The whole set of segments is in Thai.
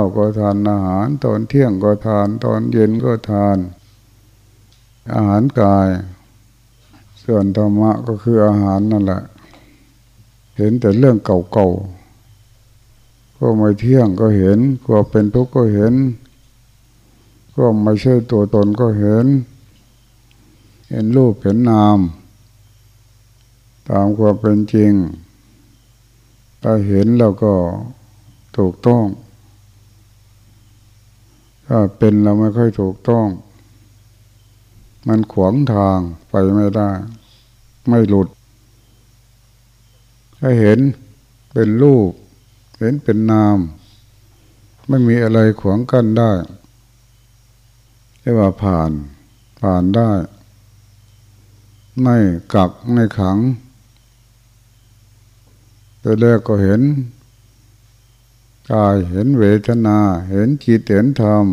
าก็ทานอาหาร ตอนเที่ยงก็ทาน ตอนเย็นก็ทาน อาหารกาย ส่วนธรรมะก็คืออาหารนั่นแหละ เห็นแต่เรื่องเก่าๆก็ไม่เที่ยงก็เห็นก็เป็นทุกข์ก็เห็น ก็ไม่ใช่ตัวตนก็เห็น เห็นรูปเห็นนาม ตามความเป็นจริงถ้าเห็นแล้วก็ถูกต้อง ถ้าเป็นเราไม่ค่อยถูกต้อง มันขวางทางไปไม่ได้ ไม่หลุด ถ้าเห็นเป็นรูป เห็นเป็นนาม ไม่มีอะไรขวางกั้นได้เรียกว่าผ่าน ผ่านได้ ไม่กักไม่ขังแต่แรกก็เห็น กายเห็นเวทนา เห็นจิตเห็นธรรม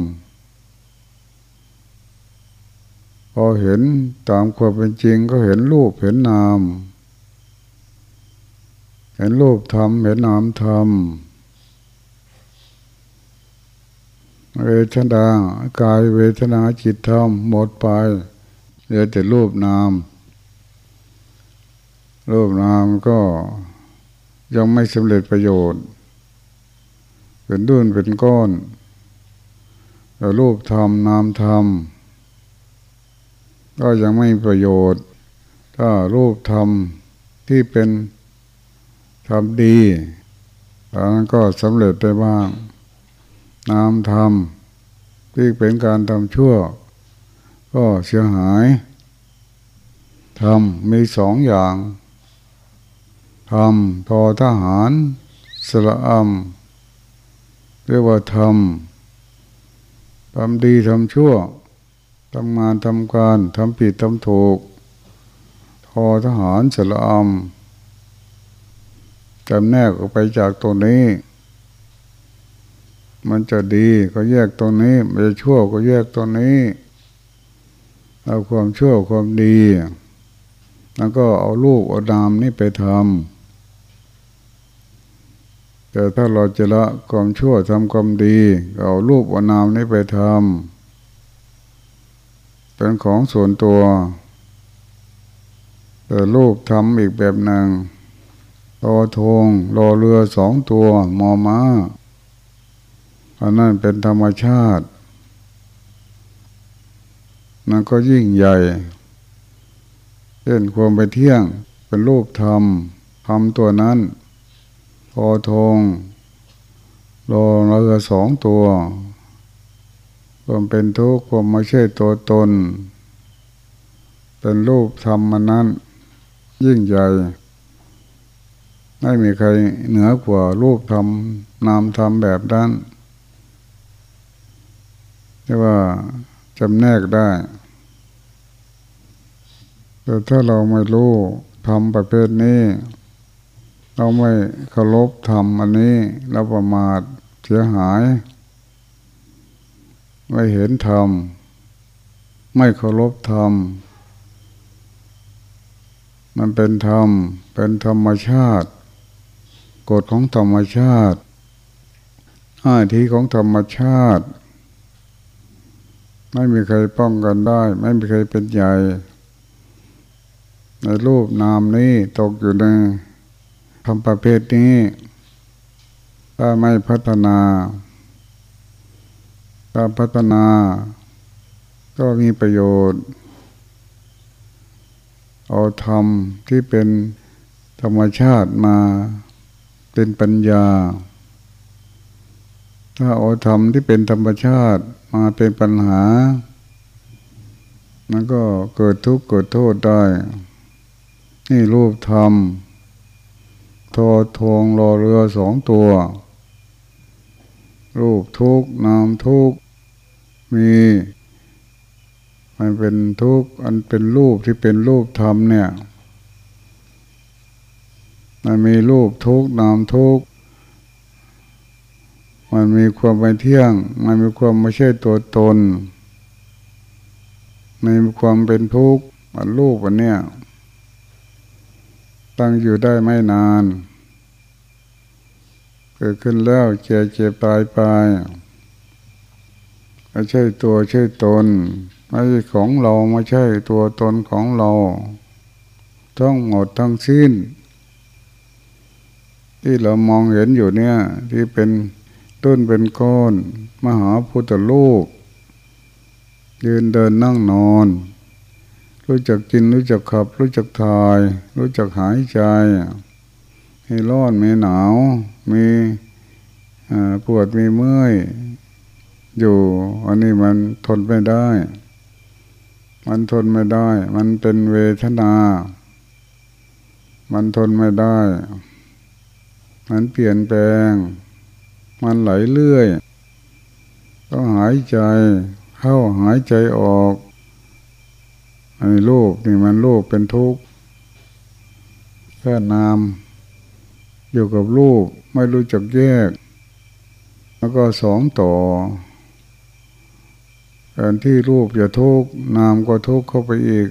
พอเห็นตามความเป็นจริงก็เห็นรูปเห็นนาม เห็นรูปธรรมเห็นนามธรรมเวทนากายเวทนาจิตธรรมหมดไปเหลือแต่รูปนาม รูปนามก็ยังไม่สำเร็จประโยชน์ เป็นดุนเป็นก้อนแต่รูปธรรมนามธรรม ก็ยังไม่ประโยชน์ ถ้ารูปธรรมที่เป็นธรรมดีอันนั้นก็สำเร็จได้บ้าง นามธรรมที่เป็นการทำชั่ว ก็เสียหายธรรมมีสองอย่างทำทอทหารสละอัม เรียกว่าทำทำดีทำชั่วทำงานทำการทำผิดทำถูกทอทหารสละอัมจำแนกออกไปจากตัวนี้ มันจะดีก็แยกตัวนี้ มันจะชั่วก็แยกตัวนี้ เอาความชั่วความดี แล้วก็เอาลูกเอาดามนี่ไปทำ แต่ถ้าเราจะละความชั่วทำความดีเอารูปอนามนี้ไปทำเป็นของส่วนตัว แต่รูปทำอีกแบบหนึ่งรอทงรอเรือสองตัวมอมา้าอันนั้นเป็นธรรมชาตินั่นก็ยิ่งใหญ่เช่นความไปเที่ยงเป็นรูปธรรมทำตัวนั้น อทงรอเรือสองตัวความเป็นทุกข์ความไม่ใช่ตัวตน เป็นรูปธรรมมันนั้น ยิ่งใหญ่ไม่มีใครเหนือกว่ารูปธรรมนามธรรมแบบนั้นเรียกว่าจำแนกได้ แต่ถ้าเราไม่รู้ทำประเภทนี้ เราไม่เคารพธรรมอันนี้เราประมาทเสียหาย ไม่เห็นธรรม ไม่เคารพธรรม มันเป็นธรรม เป็นธรรมชาติ กฎของธรรมชาติห้าทีของธรรมชาติ ไม่มีใครป้องกันได้ ไม่มีใครเป็นใหญ่ ในรูปนามนี้ตกอยู่ใน ทำประเภทนี้ ถ้าไม่พัฒนา ถ้าพัฒนา ก็มีประโยชน์ เอาธรรมที่เป็นธรรมชาติมาเป็นปัญญา ถ้าเอาธรรมที่เป็นธรรมชาติมาเป็นปัญหา มันก็เกิดทุกข์เกิดโทษได้ นี่รูปธรรม ทอทงรอเรือสองตัว รูปทุกนามทุกมีมันเป็นทุกอันเป็นรูปที่เป็นรูปธรรมเนี่ยมันมีรูปทุกนามทุกมันมีความไม่เที่ยง มันมีความไม่ใช่ตัวตนมันมีความเป็นทุกข์มันรูปอันเนี้ย ตั้งอยู่ได้ไม่นาน เกิดขึ้นแล้วเจ็บเจ็บตายไปไม่ใช่ตัวใช่ตนไม่ใช่ของเราไม่ใช่ตัวตนของเราทั้งหมดทั้งสิ้น ที่เรามองเห็นอยู่เนี่ย ที่เป็นต้นเป็นก้อนมหาพุทธลูกยืนเดินนั่งนอน รู้จักกินรู้จักขับ รู้จักทาย รู้จักหายใจมีร้อนมีหนาว มีปวดมีเมื่อยอยู่ อันนี้มันทนไม่ได้ มันทนไม่ได้ มันเป็นเวทนา มันทนไม่ได้ มันเปลี่ยนแปลง มันไหลเรื่อย ต้องหายใจ เข้าหายใจออก อันนี้โลกนี่มันโลกเป็นทุกข์แค่นามอยู่กับลูกไม่รู้จักแยก แล้วก็สองต่อแทนที่รูปจะทุกข์นามก็ทุกข์เข้าไปอีก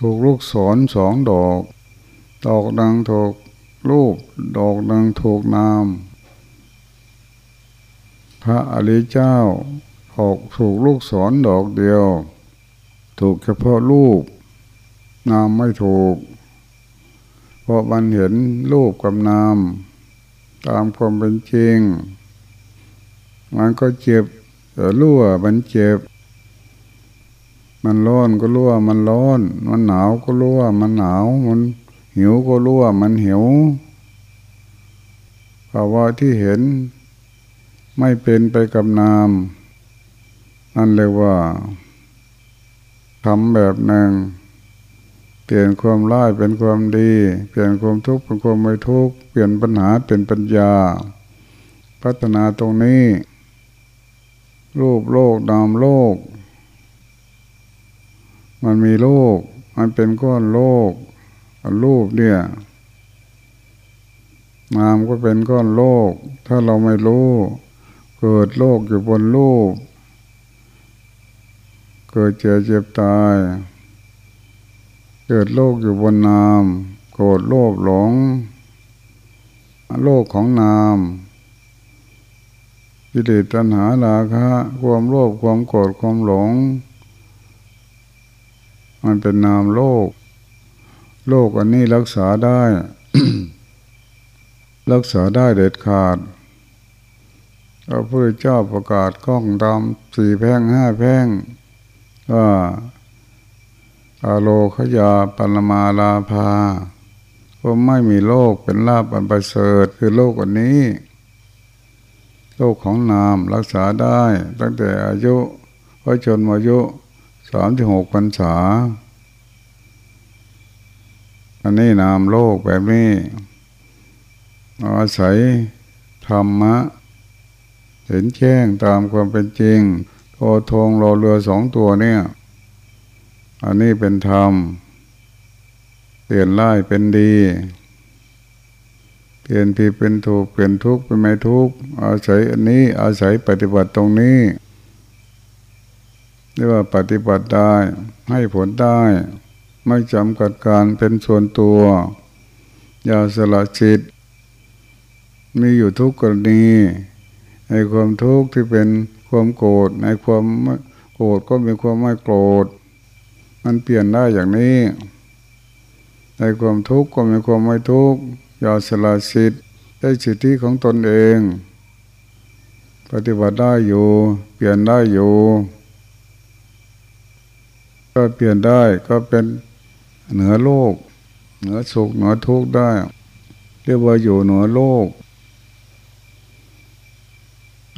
ถูกลูกศรสองดอก ดอกดังถูกรูป ดอกดังถูกนาม พระอริเจ้าออกถูกลูกศรดอกเดียว ถูกเฉพาะรูปนามไม่ถูก เพราะมันเห็นรูปกับนาม ตามความเป็นจริง มันก็เจ็บแต่รั่วมันเจ็บ มันร้อนก็รั่วมันร้อน มันหนาวก็รั่วมันหนาว มันหิวก็รั่วมันหิวภาวะที่เห็นไม่เป็นไปกับนามนั่นเรียกว่า ทำแบบหนึ่ง เปลี่ยนความร้ายเป็นความดี เปลี่ยนความทุกข์เป็นความไม่ทุกข์เปลี่ยนปัญหาเป็นปัญญา พัฒนาตรงนี้ รูปโลกนามโลก มันมีโลก มันเป็นก้อนโลก รูปเนี่ยนามก็เป็นก้อนโลก ถ้าเราไม่รู้ เกิดโลกอยู่บนรูป เกิดเจ็บเจ็บตาย เกิดโลกอยู่บนนาม โกรธโลภหลง โลกของนามกิเลสตัณหาราคะความโลภความโกรธความหลง มันเป็นนามโลก โลกอันนี้รักษาได้ รักษาได้เด็ดขาดพระพุทธเจ้าประกาศก้องดำสี่แพงห้าแพง ว่าอาโลขยาปรมาลาภาก็ไม่มีโลกเป็นลาบอันประเสริฐคือโลกอันนี้ โลกของนามรักษาได้ ตั้งแต่อายุพระชนมายุสามที่หกพรรษา อันนี้นามโลกแบบนี้ อาศัยธรรมะ เห็นแจ้งตามความเป็นจริง อทงรอเรือสองตัวเนี่ย อันนี้เป็นธรรม เปลี่ยนร้ายเป็นดี เปลี่ยนผิดเป็นถูก เปลี่ยนทุกข์เป็นไม่ทุกข์ อาศัยอันนี้อาศัยปฏิบัติตรงนี้เรียกว่าปฏิบัติได้ให้ผลได้ ไม่จำกัดการเป็นส่วนตัว อย่าสละจิต มีอยู่ทุกกรณีในความทุกข์ที่เป็น ความโกรธในความโกรธก็มีความไม่โกรธ มันเปลี่ยนได้อย่างนี้ ในความทุกข์ก็มีความไม่ทุกข์ยาสละสิทธิ์ได้สิทธิของตนเอง ปฏิบัติได้อยู่ เปลี่ยนได้อยู่ ก็เปลี่ยนได้ก็เป็นเหนือโลก เหนือสุขเหนือทุกข์ได้ เรียกว่าอยู่เหนือโลก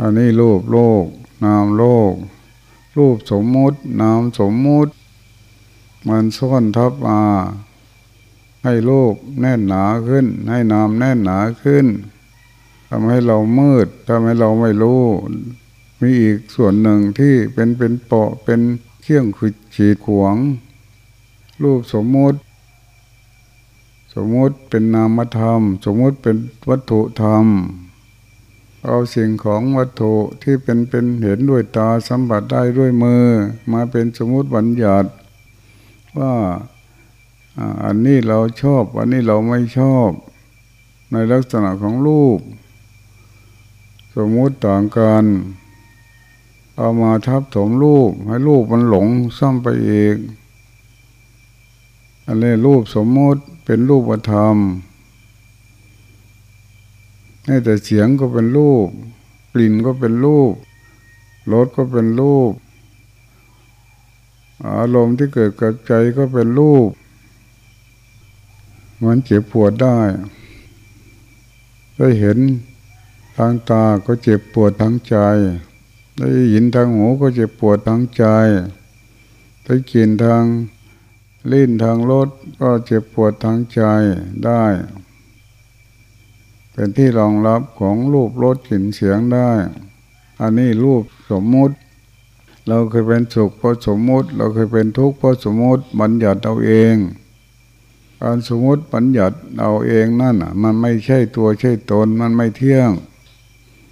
อันนี้รูปโลก นามโลก รูปสมมุติ นามสมมุติ มันซ่อนทับมาให้โลกแน่นหนาขึ้น ให้นามแน่นหนาขึ้นทำให้เรามืดทำให้เราไม่รู้ มีอีกส่วนหนึ่งที่เป็นเป็นเปาะเป็นเครื่องขุดฉีดขวง รูปสมมุติ สมมุติเป็นนามธรรม สมมุติเป็นวัตถุธรรม เอาสิ่งของวัตถุที่เป็นเป็นเห็นด้วยตาสัมผัสได้ด้วยมือ มาเป็นสมมติบัญญัติว่าอันนี้เราชอบ อันนี้เราไม่ชอบ ในลักษณะของรูป สมมติต่างกันเอามาทับถมรูป ให้รูปมันหลงซ้ำไปอีกอันนี้รูปสมมติเป็นรูปธรรม ให้แต่เสียงก็เป็นรูป กลิ่นก็เป็นรูปรสก็เป็นรูป อารมณ์ที่เกิดกับใจก็เป็นรูป มันเจ็บปวดได้ ได้เห็นทางตาก็เจ็บปวดทางใจ ได้ยินทางหูก็เจ็บปวดทางใจ ได้กลิ่นทางลิ้นทางรสก็เจ็บปวดทางใจได้ เป็นที่รองรับของรูปรสกลิ่นเสียงได้ อันนี้รูปสมมุติ เราเคยเป็นสุขเพราะสมมุติ เราเคยเป็นทุกข์เพราะสมมุติบัญญัติเอาเองการสมมติบัญญัติเอาเองนั่นอะ มันไม่ใช่ตัวใช่ตนมันไม่เที่ยง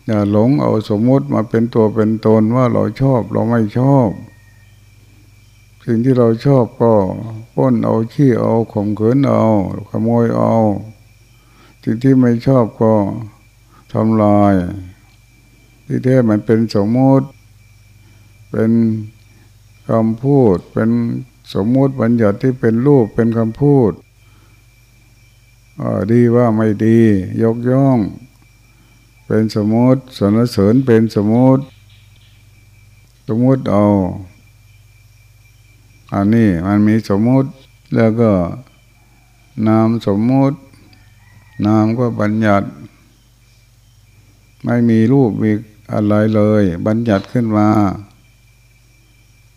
อย่าหลงเอาสมมติมาเป็นตัวเป็นตนว่าเราชอบเราไม่ชอบ สิ่งที่เราชอบก็ป้นเอาขี้เอาข่มขืนเอา ขโมยเอา สิ่งที่ไม่ชอบก็ทำลาย ที่แท้มันเป็นสมมติ เป็นคำพูด เป็นสมมติบัญญัติที่เป็นรูปเป็นคำพูดดีว่าไม่ดี ยกย่อง เป็นสมมติสนเสริญเป็นสมมติ สมมติเอาอันนี้มันมีสมมติแล้วก็นามสมมติ นามก็บัญญัติ ไม่มีรูปมีอะไรเลย บัญญัติขึ้นมา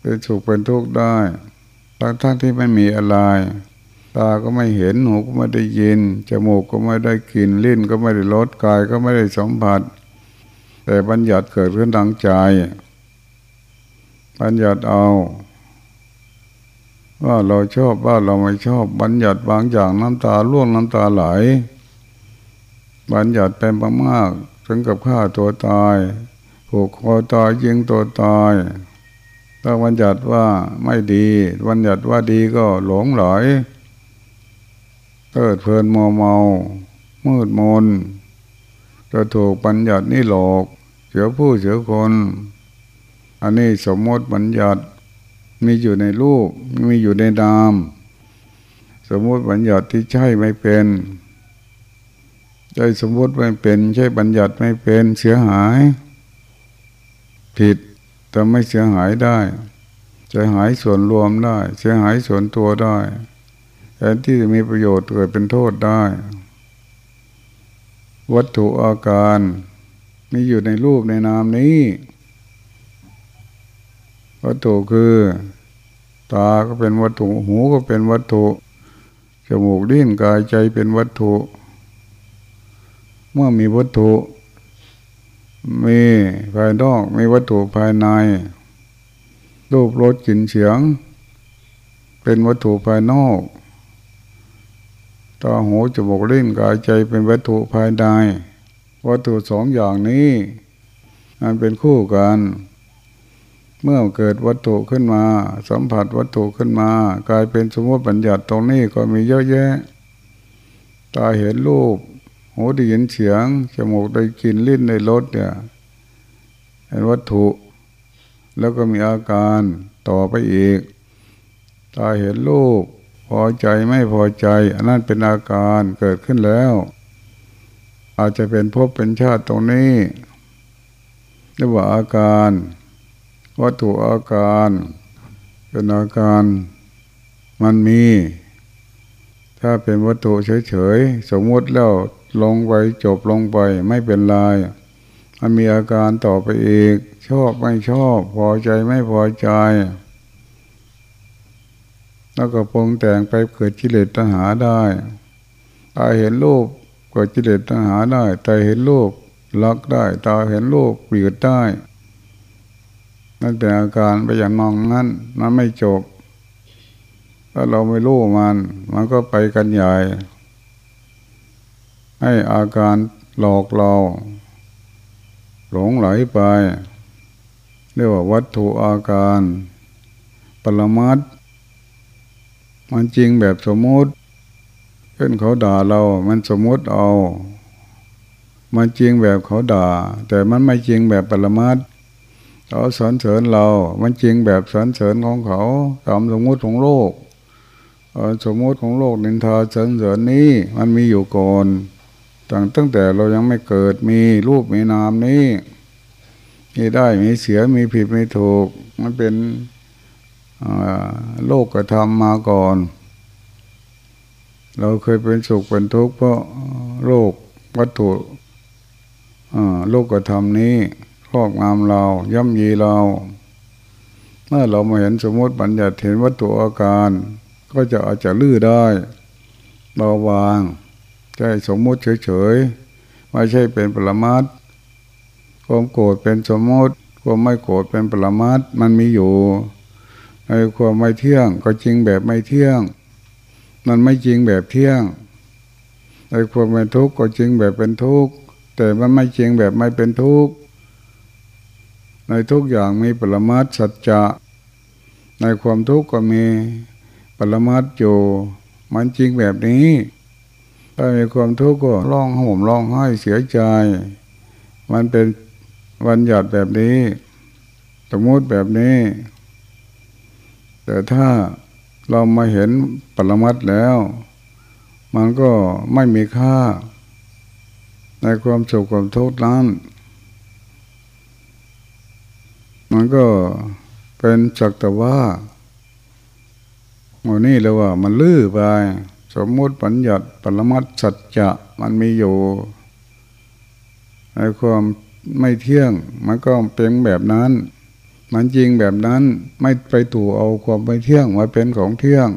เป็นสุขเป็นทุกข์ได้ทั้งทั้งที่ไม่มีอะไร ตาก็ไม่เห็นหูก็ไม่ได้ยิน จมูกก็ไม่ได้กลิ่นลิ้นก็ไม่ได้รสกายก็ไม่ได้สัมผัส แต่บัญญัติเกิดขึ้นทางใจ บัญญัติเอา ว่าเราชอบว่าเราไม่ชอบบัญญัติบางอย่างน้ำตาล่วงน้ำตาไหล บัญญัติเป็นมากๆถึงกับฆ่าตัวตายผูกคอตายยิงตัวตายถ้าบัญญัติว่าไม่ดีบัญญัติว่าดีก็หลงหลเกิดเพลินมัวเมา มืดมนจะถูกบัญญัตินี่หลอกเสียผู้เสียคน อันนี้สมมติบัญญัติมีอยู่ในรูปมีอยู่ในนาม สมมติบัญญัติที่ใช่ไม่เป็น ใช่สมมติไม่เป็น ใช่บัญญัติไม่เป็นเสียหาย ผิดแต่ไม่เสียหายได้เสียหายส่วนรวมได้ เสียหายส่วนตัวได้แทนที่จะมีประโยชน์เกิดเป็นโทษได้ วัตถุอาการมีอยู่ในรูปในนามนี้ วัตถุคือ ตาก็เป็นวัตถุ หูก็เป็นวัตถุจมูกลิ้นกายใจเป็นวัตถุ เมื่อมีวัตถุ มีภายนอกมีวัตถุภายใน รูปรสกลิ่นเสียง เป็นวัตถุภายนอกตาหูจมูกลิ้นกายใจเป็นวัตถุภายในวัตถุสองอย่างนี้มันเป็นคู่กัน เมื่อเกิดวัตถุขึ้นมา สัมผัสวัตถุขึ้นมา กลายเป็นสมมติบัญญัติตรงนี้ก็มีเยอะแยะ ตาเห็นรูป หูได้ยินเสียงจมูกได้กลิ่นลิ้นได้รสเนี่ยเห็นวัตถุ แล้วก็มีอาการต่อไปอีกตาเห็นรูปพอใจไม่พอใจอันนั้นเป็นอาการเกิดขึ้นแล้ว อาจจะเป็นภพเป็นชาติตรงนี้เรียกว่าอาการ วัตถุอาการ เป็นอาการมันมี ถ้าเป็นวัตถุเฉยๆ สมมติแล้ว ลงไปจบลงไปไม่เป็นลายมันมีอาการต่อไปอีก ชอบไม่ชอบ พอใจไม่พอใจ แล้วก็ปรงแต่งไปเกิดกิเลสตัณหาได้ตาเห็นรูปเกิดกิเลสตัณหาได้ตาเห็นรูปลักได้ ตาเห็นรูปเปลี่ยนได้นั่นเป็นอาการไปอย่างมองนั่นมันไม่จบถ้าเราไม่รู้มัน มันก็ไปกันใหญ่ ให้อาการหลอกเรา หลงไหลไป เรียกว่าวัตถุอาการ ปรมัตมันจริงแบบสมมติเพื่นเขาด่าเรา มันสมมติเอา มันจริงแบบเขาด่า แต่มันไม่จริงแบบปรมัตเขาสอนเสริญเรา มันจริงแบบสอนเสริญของเขาตามสมมติของโลกสมมติของโลกนินทาสอนเสริญนี้มันมีอยู่ก่อน ตั้งตั้งแต่เรายังไม่เกิดมีรูปมีนามนี้ มีได้มีเสียมีผิดมีถูก มันเป็นโลกกระทำมาก่อน เราเคยเป็นสุขเป็นทุกข์เพราะโลกวัตถุโลกกระทำนี้ครอบงามเราย่ำยีเรา เมื่อเรามาเห็นสมมติบัญญัติเห็นวัตถุอาการ ก็จะอาจจะลื้อได้เบาบาง ใช่สมมุติเฉยๆไม่ใช่เป็นปรมัตความโกรธเป็นสมมติ ความไม่โกรธเป็นปรมัตมันมีอยู่ในความไม่เที่ยง ก็จริงแบบไม่เที่ยง มันไม่จริงแบบเที่ยงในความเป็นทุกข์ก็จริงแบบเป็นทุกข์แต่มันไม่จริงแบบไม่เป็นทุกข์ในทุกอย่างมีปรมัตสัจจะ ในความทุกข์ก็มีปรมัตอยู่ มันจริงแบบนี้ ถ้ามีความทุกข์ก็ร้องห่มร้องไห้เสียใจ มันเป็นวันหยัดแบบนี้ สมมติแบบนี้ แต่ถ้าเรามาเห็นปรมัตแล้ว มันก็ไม่มีค่า ในความสุขความทุกข์นั้น มันก็เป็นจักแต่ว่าโมนี่เลยว่ามันลื้อไป สมมุติปัญญัติปรมัตสัจจะมันมีอยู่ในความไม่เที่ยง มันก็เป็นแบบนั้น มันจริงแบบนั้นไม่ไปตู่เอาความไม่เที่ยงมาเป็นของเที่ยง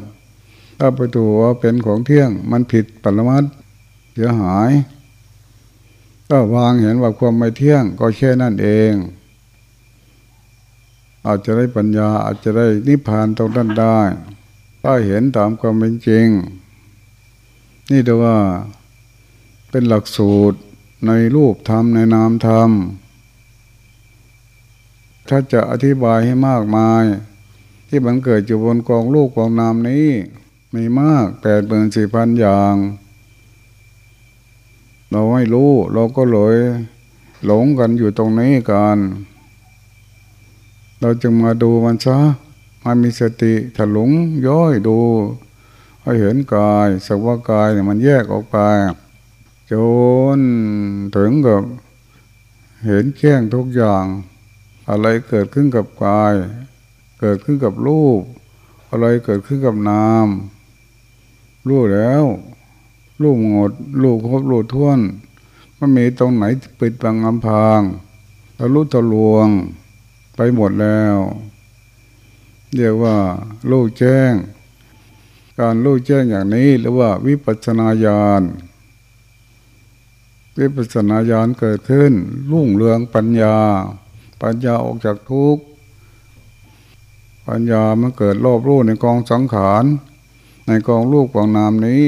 ถ้าไปตู่ว่าเป็นของเที่ยง มันผิดปรมัตเสียหายก็วางเห็นว่าความไม่เที่ยง ก็แค่นั่นเอง อาจจะได้ปัญญาอาจจะได้นิพพานตรงนั้นได้ ถ้าเห็นตามความเป็นจริง นี่แต่ว่าเป็นหลักสูตรในรูปธรรมในนามธรรม ถ้าจะอธิบายให้มากมาย ที่มันเกิดอยู่บนกองรูปกองนามนี้ มีมากแปดหมื่นสี่พันอย่าง เราไม่รู้ เราก็เลยหลงกันอยู่ตรงนี้กันเราจึงมาดูมันซะมามีสติถลุงย้อยดู ให้เห็นกายสักว่ากายเนี่ยมันแยกออกไปจนถึงกับเห็นแจ้งทุกอย่าง อะไรเกิดขึ้นกับกาย เกิดขึ้นกับรูป อะไรเกิดขึ้นกับนามรู้แล้วรู้หมดรู้ครบรู้ท้วนมันมีตรงไหนปิดบังอำพางทะลุทะลวงไปหมดแล้ว เรียกว่ารู้แจ้ง การรู้แจ้งอย่างนี้หรือว่าวิปัสนาญาณวิปัสนาญาณเกิดขึ้น รุ่งเรืองปัญญา ปัญญาออกจากทุกข์ปัญญามันเกิดรอบรู้ในกองสังขารในกองรูปกองนามนี้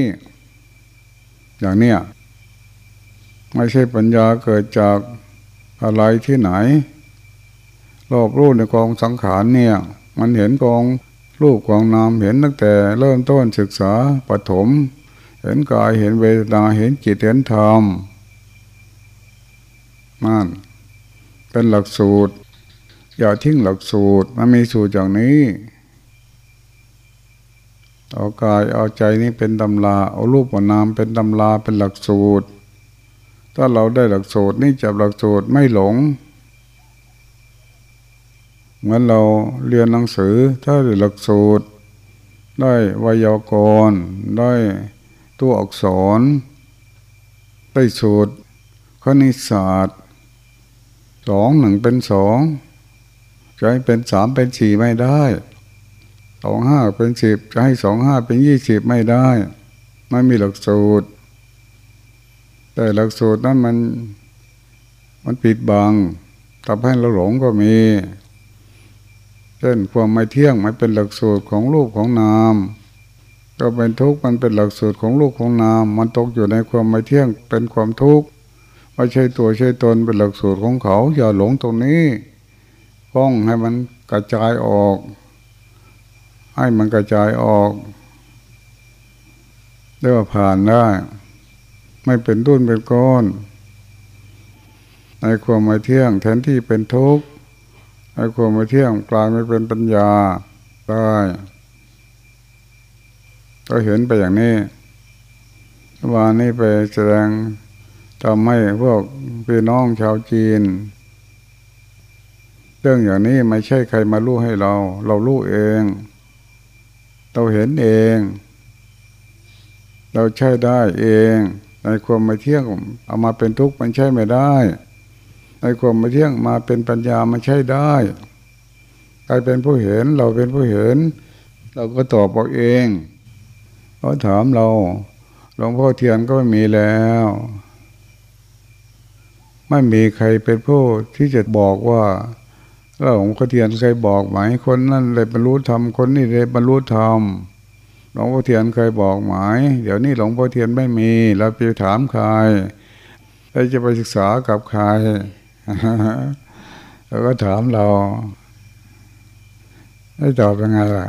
อย่างเนี้ยไม่ใช่ปัญญาเกิดจากอะไรที่ไหน รอบรู้ในกองสังขารเนี่ย มันเห็นกอง รูปของนามเห็นตั้งแต่เริ่มต้นศึกษาปฐมเห็นกายเห็นเวทนาเห็นจิตเห็นธรรมนั่นเป็นหลักสูตร อย่าทิ้งหลักสูตรมันมีสูตรอย่างนี้เอากายเอาใจนี้เป็นตำราเอารูปกับนามเป็นตำราเป็นหลักสูตร ถ้าเราได้หลักสูตรนี่จับหลักสูตรไม่หลง เหมือนเราเรียนหนังสือถ้าได้หลักสูตร ได้วยากรณ์ได้ตัวอักษร ได้สูตรคณิตศาสตร์สองหนึ่งเป็นสองจะให้เป็นสามเป็นสี่ไม่ได้สองห้าเป็นสิบจะให้สองห้าเป็นยี่สิบไม่ได้ไม่มีหลักสูตร แต่หลักสูตรนั้นมันมันปิดบังทำให้เราหลงก็มี เช่นความไม่เที่ยงมันเป็นหลักสูตรของลูกของนาม ก็เป็นทุกข์มันเป็นหลักสูตรของลูกของนาม มันตกอยู่ในความไม่เที่ยงเป็นความทุกข์ไม่ใช่ตัวใช่ตนเป็นหลักสูตรของเขา อย่าหลงตรงนี้ป้องให้มันกระจายออก ให้มันกระจายออกเรียกว่าผ่านได้ ไม่เป็นตุ้นเป็นก้อนในความไม่เที่ยงแทนที่เป็นทุกข์ ในความไม่เที่ยงกลายมาเป็นปัญญาได้ก็เห็นไปอย่างนี้วันนี้ไปแสดงทำให้พวกพี่น้องชาวจีน เรื่องอย่างนี้ไม่ใช่ใครมารู้ให้เรา เรารู้เอง เราเห็นเอง เราใช้ได้เองในความไม่เที่ยงเอามาเป็นทุกข์มันใช่ไม่ได้ ในความไม่เที่ยงมาเป็นปัญญามันใช่ได้ใครเป็นผู้เห็นเราเป็นผู้เห็น เราก็ตอบเอาเองเขาถามเราหลวงพ่อเทียนก็ไม่มีแล้ว ไม่มีใครเป็นผู้ที่จะบอกว่าหลวงพ่อเทียนเคยบอกไหมคนนั้นเลยบรรลุธรรมคนนี้เลยบรรลุธรรมหลวงพ่อเทียนเคยบอกไหมเดี๋ยวนี้หลวงพ่อเทียนไม่มี เราไปถามใครเราจะไปศึกษากับใคร เราก็ถามเราได้ตอบยังไงล่ะ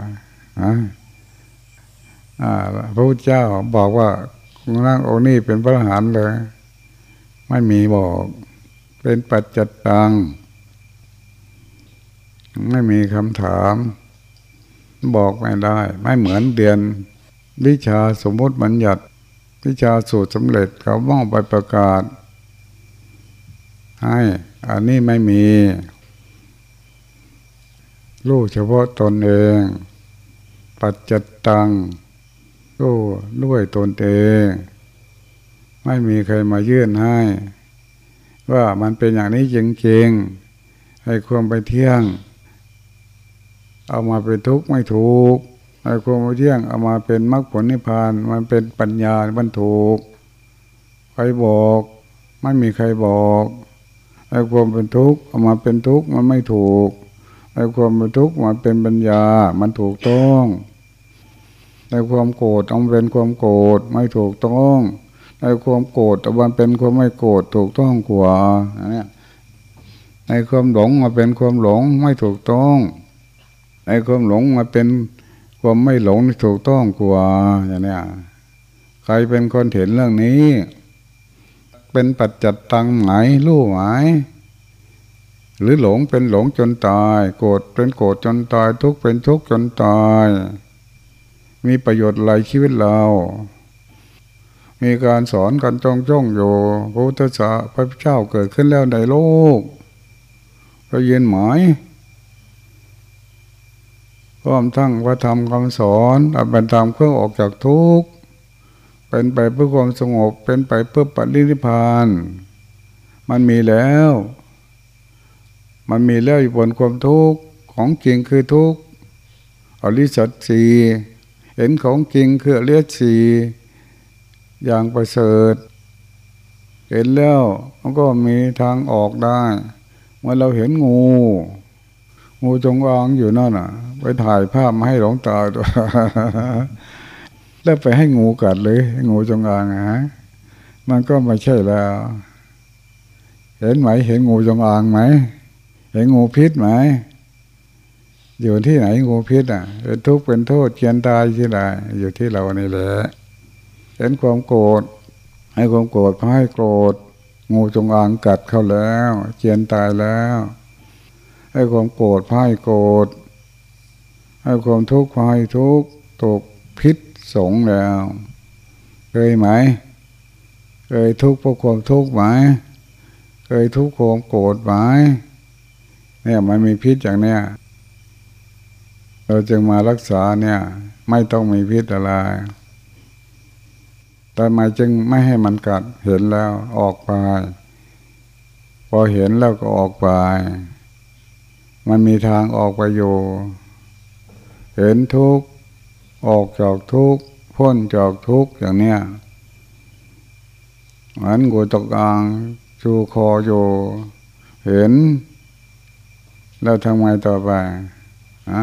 พระพุทธเจ้าบอกว่าคุณนั่งองค์นี้เป็นพระอรหันต์เลย ไม่มีบอก เป็นปัจจัตตัง ไม่มีคำถาม บอกไม่ได้ ไม่เหมือนเรียน วิชาสมมติบัญญัติ วิชาสูตรสำเร็จเขามองไปประกาศ ให้อันนี้ไม่มีรู้เฉพาะตนเอง ปัจจตตังรู้ด้วยตนเอง ไม่มีใครมายื่นให้ ว่ามันเป็นอย่างนี้จริงๆ ให้ความไปเที่ยง เอามาเป็นทุกข์ไม่ถูกให้ความไปเที่ยงเอามาเป็นมรรคผลนิพพาน มันเป็นปัญญาบรรถูกใครบอก ไม่มีใครบอก ให้ความเป็นทุกข์เอามาเป็นทุกข์มันไม่ถูกให้ความเป็นทุกข์มาเป็นปัญญา มันถูกต้องในความโกรธเอาเป็นความโกรธไม่ถูกต้องในความโกรธแต่มันเป็นความไม่โกรธถูกต้องกว่าเนี่ยในความหลงมาเป็นความหลงไม่ถูกต้องในความหลงมาเป็นความไม่หลงถูกต้องกว่าอย่างนี้ใครเป็นคนเห็นเรื่องนี้ เป็นปัจจัดตังไหนรู้ไหมหรือหลงเป็นหลงจนตาย โกรธเป็นโกรธจนตาย ทุกข์เป็นทุกข์จนตาย มีประโยชน์อะไรชีวิตเรา มีการสอนกันจ้องจ้องอยู่พระพุทธเจ้าพระเจ้าเกิดขึ้นแล้วในโลกเราเย็นหมายพร้อมทั้งพระธรรมคำสอนอันเป็นธรรมเครื่องออกจากทุกข์ เป็นไปเพื่อความสงบ เป็นไปเพื่อปฏิริพาน มันมีแล้ว มันมีแล้วอยู่บนความทุกข์ของจริงคือทุกข์อริสัตสีเห็นของจริงคือเลียดสีอย่างประเสริฐ เห็นแล้วมันก็มีทางออกได้เมื่อเราเห็นงู งูจงอางอยู่นั่นน่ะ ไปถ่ายภาพมาให้หลวงตาตัว แล้วไปให้งูกัดเลย งูจงอางฮะมันก็ไม่ใช่แล้ว เห็นไหม เห็นงูจงอางไหม เห็นงูพิษไหม อยู่ที่ไหนงูพิษอะเป็นทุกข์เป็นโทษเชียนตายที่ไหนอยู่ที่เรานี่แหละเห็นความโกรธให้ความโกรธพให้โกรธ งูจงอางกัดเข้าแล้วเจียนตายแล้ว ให้ความโกรธพให้โกรธให้ความทุกข์พให้ทุกข์ตกพิษ สงแล้ว เคยไหม เคยทุกข์เพราะความทุกข์ไหม เคยทุกข์ความโกรธไหมเนี่ยมันมีพิษอย่างเนี้ยเราจึงมารักษาเนี่ย ไม่ต้องมีพิษอะไรแต่ม่จึงไม่ให้มันกัดเห็นแล้วออกไป พอเห็นแล้วก็ออกไป มันมีทางออกไปอยู่ เห็นทุกข์ ออกจากทุกข์พ้นจากทุกข์อย่างเนี้ยเหมือนกูตกอ่างชูคออยู่เห็น แล้วทำไงต่อไปอะ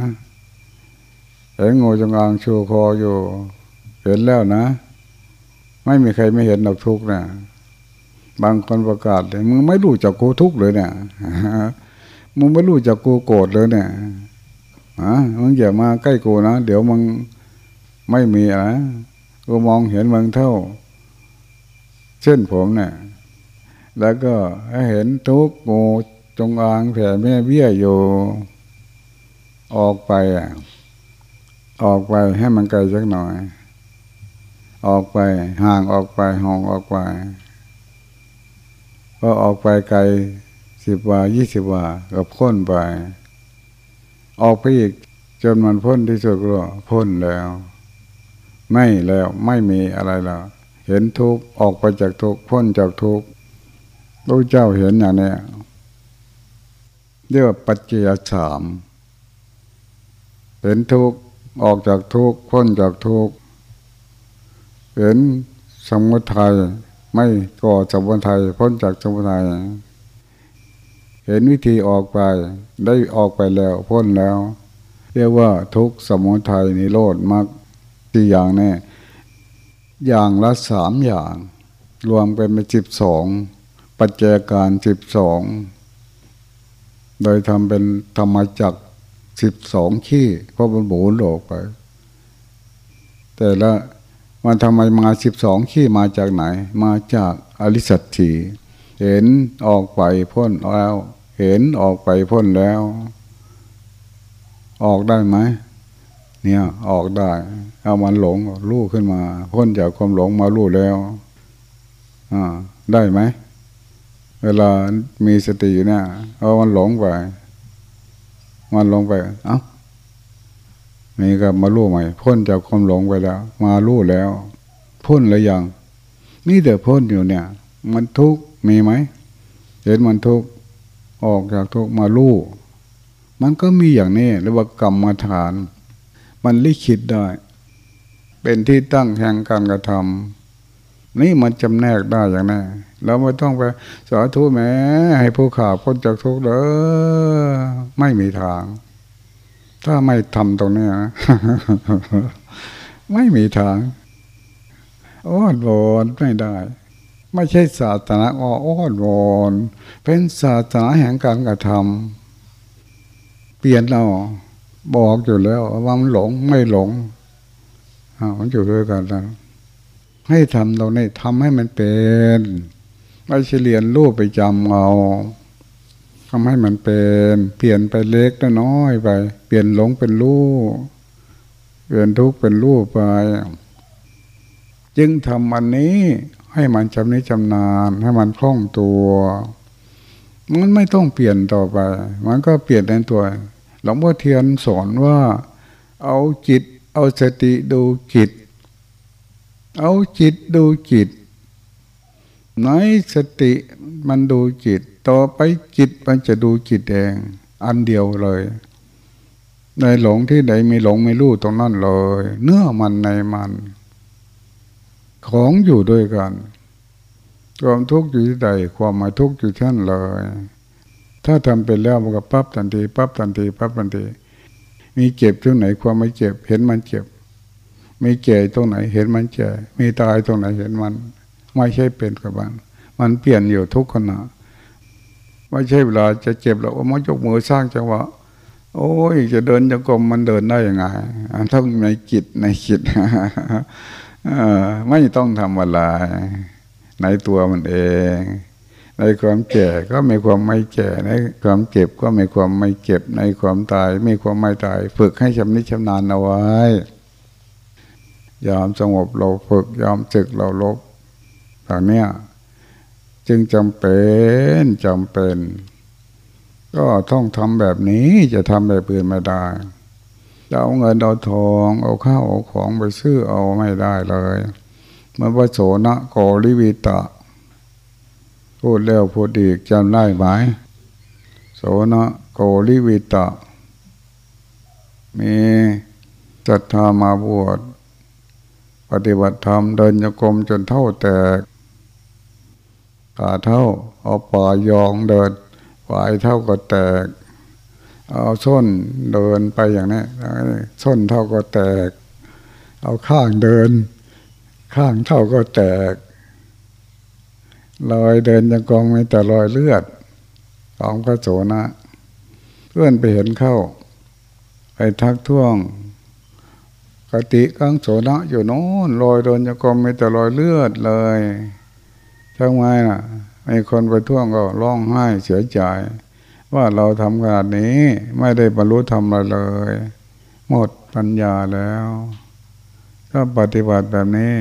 เห็นงูจงอางชูคออยู่ เห็นแล้วนะ ไม่มีใครไม่เห็นดอกทุกข์นะบางคนประกาศเลยมึงไม่รู้จักกูทุกข์เลยเนี่ยมึงไม่รู้จักกูโกรธเลยเนี่ยฮะมึงอย่ามาใกล้กูนะ เดี๋ยวมึง ไม่มีอะกูมองเห็นมึงเท่า เช่นผมเนี่ยแล้วก็เห็นทุกงูจงอางแผ่แม่เบี้ยอยู่ออกไปอะออกไปให้มันไกลสักหน่อย ออกไปห่างออกไปห่องออกไปพอออกไปไกลสิบวายี่สิบวาก็พ้นไป ออกไปอีกจนมันพ้นที่สุดก็พ้นแล้ว ไม่แล้วไม่มีอะไรแล้วเห็นทุกข์ออกไปจากทุกข์พ้นจากทุกข์พระเจ้าเห็นอย่างนี้เรียกว่าปัจเจยสามเห็นทุกข์ออกจากทุกข์พ้นจากทุกข์เห็นสมุทัยไม่ก่อสมุทัยพ้นจากสมุทัยเห็นวิธีออกไปได้ออกไปแล้วพ้นแล้ว เรียกว่าทุกสมุทัยนิโรธมรรค สี่อย่างแน่อย่างละสามอย่าง รวมเป็นเป็นสิบสองปัจเจการสิบสองโดยทำเป็นธรรมจักสิบสองขี้เพราะมันหมุนโลกไป แต่ละมันทำไมมาสิบสองขี้มาจากไหน มาจากอริสัตถีเห็นออกไปพ้นแล้ว เห็นออกไปพ้นแล้ว ออกได้ไหม เนี่ยออกได้ เอามันหลงรู้ขึ้นมา พ้นจากความหลงมารู้แล้วอ่าได้ไหม เวลามีสติอยู่เนี่ยเอามันหลงไป มันหลงไป เอา้านี่ก็มารู้ใหม่ พ้นจากความหลงไปแล้ว มารู้แล้ว พ้นแล้วยังนี่แต่พ้นอยู่เนี่ย มันทุกข์มีไหมเห็นมันทุกข์ออกจากทุกข์มารู้มันก็มีอย่างนี้เรียกว่ากรรมฐาน มันลิขิตได้ เป็นที่ตั้งแห่งการกระทำนี่มันจำแนกได้อย่างนี้เราไม่ต้องไปสาธุแม้ให้ผู้ข่าพ้นจากทุกข์เด้อไม่มีทาง ถ้าไม่ทำตรงนี้ไม่มีทางอ้อนวอนไม่ได้ ไม่ใช่ศาสนาอ้อนวอนเป็นศาสนาแห่งการกระทำเปลี่ยนเรา บอกอยู่แล้วว่ามันหลงไม่หลงมันอยู่ด้วยกันแล้วให้ทำตรงนี้ทำให้มันเป็นไม่ใช่เรียนรูปไปจำเอาทำให้มันเป็น เปลี่ยนไปเล็กน้อยไป เปลี่ยนหลงเป็นรูปเปลี่ยนทุกข์เป็นรูปไป จึงทำอันนี้ให้มันจำนี้จำนานให้มันคล่องตัว มันไม่ต้องเปลี่ยนต่อไป มันก็เปลี่ยนในตัว หลวงพ่อเทียนสอนว่าเอาจิต เอาสติดูจิต เอาจิตดูจิตไหนสติมันดูจิต ต่อไปจิตมันจะดูจิตเอง อันเดียวเลยในหลงที่ไหนมีหลงไม่รู้ตรงนั้นเลย เนื้อมันในมัน ของอยู่ด้วยกันความทุกข์อยู่ที่ใดความมาทุกข์อยู่ที่นั่นเลย ถ้าทำเป็นแล้วมันก็ปั๊บทันทีปั๊บทันทีปั๊บทันที มีเจ็บตรงไหนความไม่เจ็บ เห็นมันเจ็บ มีแก่ตรงไหน เห็นมันแก่มีตายตรงไหนเห็นมัน ไม่ใช่เป็นกับมันมันเปลี่ยนอยู่ทุกขณะไม่ใช่เวลาจะเจ็บแล้วมายกมือสร้างจังหวะโอ้ย จะเดินจะกรมมันเดินได้ยังไงถ้าในจิตในจิตไม่ต้องทำอะไรในตัวมันเอง ในความแก่ก็มีความไม่แก่ ในความเจ็บก็มีความไม่เจ็บ ในความตายมีความไม่ตาย ฝึกให้ชำนิชำนาญเอาไว้ยามสงบเราฝึกยามศึกเราลบตอนนี้จึงจำเป็นจำเป็น ก็ต้องทำแบบนี้จะทำแบบอื่นไม่ได้จะเอาเงินเอาทองเอาข้าวเอาของไปซื้อเอาไม่ได้เลยเมื่อว่าโสนะโกริวิตะ พูดแล้วพูดอีกจำได้ไหมโสนะโกริวิตะ มีศรัทธามาบวชปฏิบัติธรรมเดินโยกรมจนเท่าแตกขาเท่าเอาป่ายองเดินปลายเท่าก็แตก เอาส้นเดินไปอย่างนี้ส้นเท่าก็แตก เอาข้างเดิน ข้างเท่าก็แตก รอยเดินยังกองไม่แต่รอยเลือดของพระโสนะ เพื่อนไปเห็นเข้า ไปทักท้วงกติกังโสนะอยู่โน้นรอยเดินยังกองไม่แต่รอยเลือดเลยทำไมล่ะไปมีคนไปท่วงก็ร้องไห้เสียใจว่าเราทำขนาดนี้ไม่ได้บรรลุธรรมอะไรเลย หมดปัญญาแล้วก็ปฏิบัติแบบนี้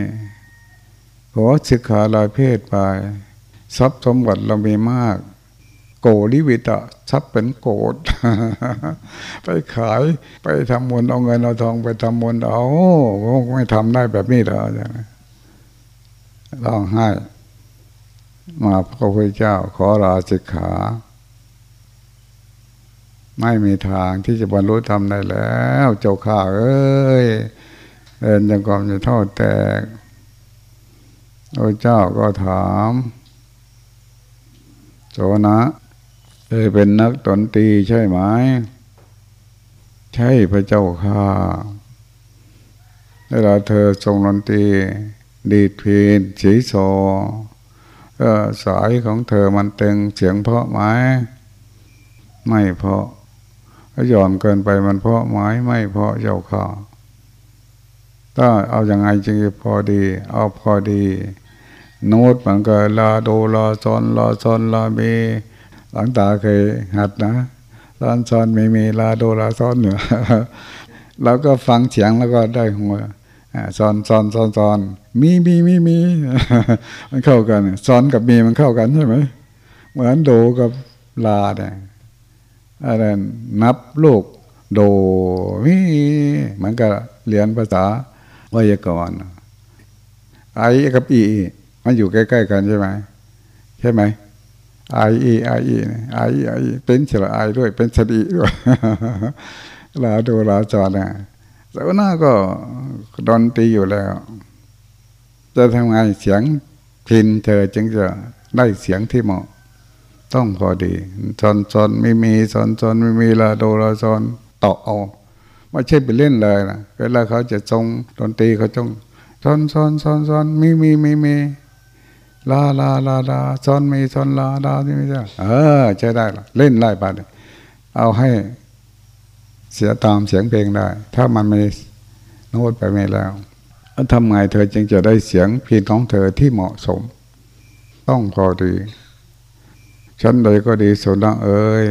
ขอศึกขาลายเพศไป ทรัพย์สมบัติเรามีมาก โกริวิตะทรัพย์เป็นโกดไปขายไปทำมนเอาเงินเอาทองไปทำมนเอาไม่ทำได้แบบนี้หรอร้องไห้มาพระพุทธเจ้าขอลาสิกขา ไม่มีทางที่จะบรรลุธรรมได้แล้ว เจ้าข้าเอ้ยเดินยังกอมจะเทอดแตกพระเจ้าก็ถาม โสนะเคยเป็นนักดนตรีใช่ไหม ใช่พระเจ้าข้าเวลาเธอทรงดนตรีดีดพีนสีโซสายของเธอมันเต็งเสียงเพาะไหมไม่เพาะถ้าย่อนเกินไปมันเพาะไหมไม่เพาะเจ้าข้าถ้าเอาอยัางไงจึงจะพอดี เอาพอดี โน้ตมันก็ลาโดลาซอนลาซอนลาเมหลังตาเคยหัดนะลาซอนไม่มีลาโดลาซอนเหนือเราก็ฟังเสียงแล้วก็ได้หัวซอนซอนซอนซอนมีมีมีมีมันเข้ากันซอนกับมีมันเข้ากันใช่ไหมเหมือนโดกับลาเนี่ยอะไรนับลูกโดมีมันก็เรียนภาษาไวยากรณ์ไอกับอี มันอยู่ใกล้ๆกันใช่ไหมใช่ไหมไอเอไอเอีไอไอเป็นเฉลไอด้วยเป็นสติด้วยลาดูลาจอดนะแต่ว่าหน้าก็ดนตรีอยู่แล้ว จะทำไงเสียงพินเธอจึงจะได้เสียงที่เหมาะ ต้องพอดีซอนซอนไม่มีซอนซอนไม่มีลาโดลาซอนต่อเอาไม่ใช่ไปเล่นเลยนะเวลาเขาจะทรงดนตรีเขาจงซอนซอนซอนซอนมีมีมีมี ลาลาลาลาซอนมีซอนลาลาที่ไม่ใช่เออใช้ได้ละเล่นไล่ไปเอาให้เสียตามเสียงเพลงได้ ถ้ามันไม่โน้ตไปไม่แล้วทำไงเธอจึงจะได้เสียงเพียงของเธอที่เหมาะสม ต้องพอดีชั้นใดก็ดีสุนัเอ้ย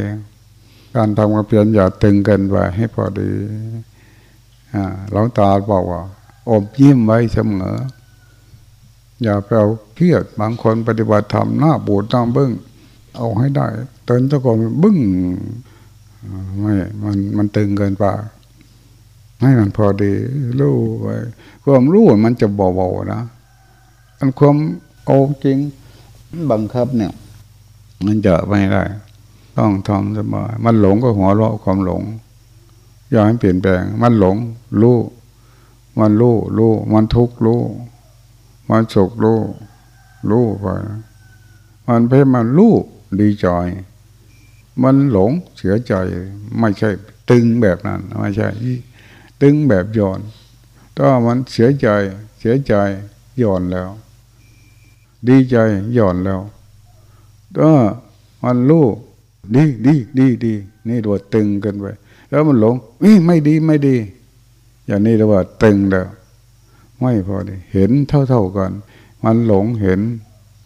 การทำความเพียรอย่าตึงเกินไปให้พอดีหลวงตาบอกว่าอบยิ้มไว้เสมอ อย่าไปเอาเครียดบางคนปฏิบัติธรรมหน้าบูดหน้าบึ้ง เอาให้ได้ เตือนตะกอนบึ้งไม่มันมันตึงเกินไปให้มันพอดีรู้ไว้ความรู้มันจะเบาๆนะอันความโอจริงบังคับเนี่ย มันจะไม่ได้ ต้องทำสบามันหลงก็หัวเราะความหลงอย่าให้เปลี่ยนแปลง มันหลง รู้ มันรู้รู้มันทุกข์รู้ มันสุขรู้รู้ไปมันเพ่มันรู้ดีใจมันหลงเสียใจไม่ใช่ ตึงแบบนั้นไม่ใช่ ตึงแบบย่อนถ้ามันเสียใจเสียใจย่อนแล้ว ดีใจย่อนแล้วถ้ามันรู้ดีดีดีดีนี่ตัวตึงกันไป แล้วมันหลงอีไม่ดีไม่ดี อย่างนี้เรียกว่าตึงแล้ว ไม่พอดีเห็นเท่าเท่ากัน มันหลงเห็น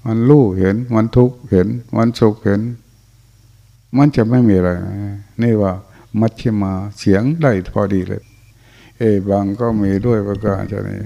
มันรู้เห็น มันทุกข์เห็น มันสุขเห็น มันจะไม่มีอะไร นี่ว่า มัชฌิมาเสียงได้พอดีเลย เอบางก็มีด้วยประการชนี้